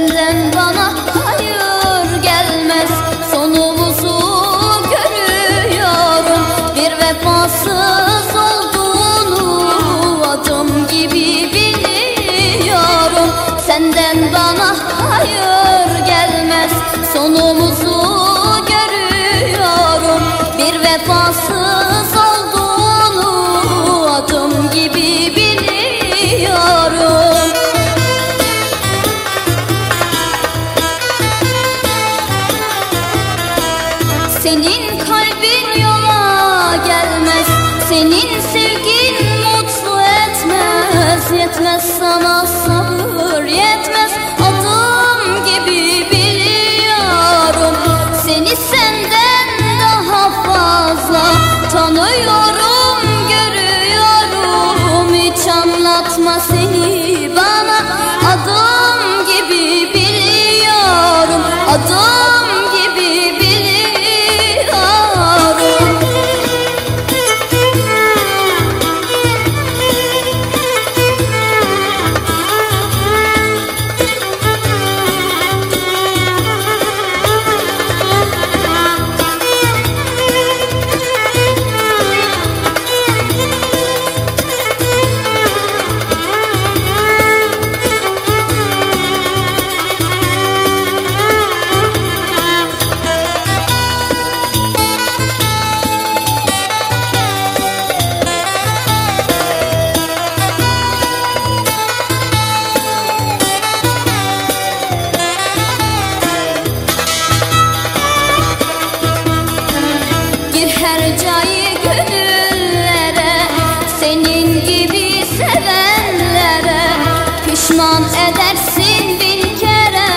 Senden bana hayır gelmez. Sonumuzu görüyorum. Bir vefasız olduğunu Adım gibi biliyorum. Senden bana hayır gelmez. Sonumuzu Yetmez sana sabır yetmez. Adım gibi biliyorum. Seni senden daha fazla Tanıyorum görüyorum. Hiç anlatma seni Pişman edersin bin kere.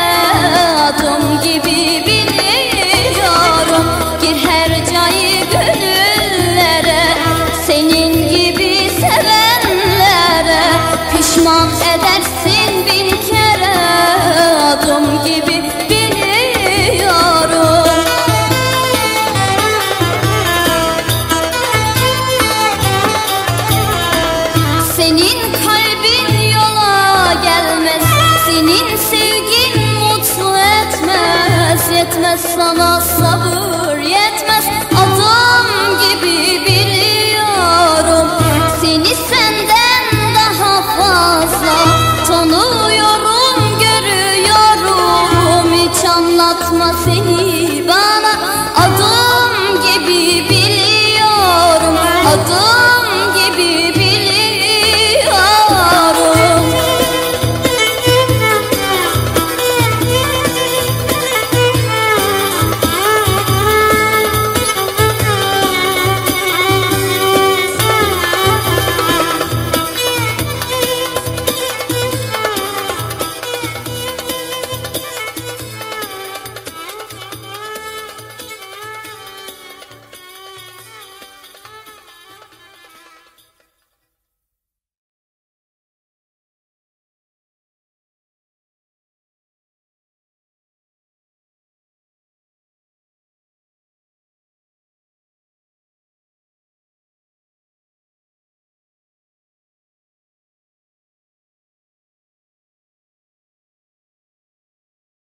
Adım gibi biliyorum Gir her cayı gönüllere Senin gibi sevenlere Pişman edersin bin kere. Adım gibi Senin sevgin mutlu etmez Yetmez sana sabır yetmez. Adam gibi biliyorum Seni senden daha fazla Tanıyorum görüyorum. Hiç anlatma seni.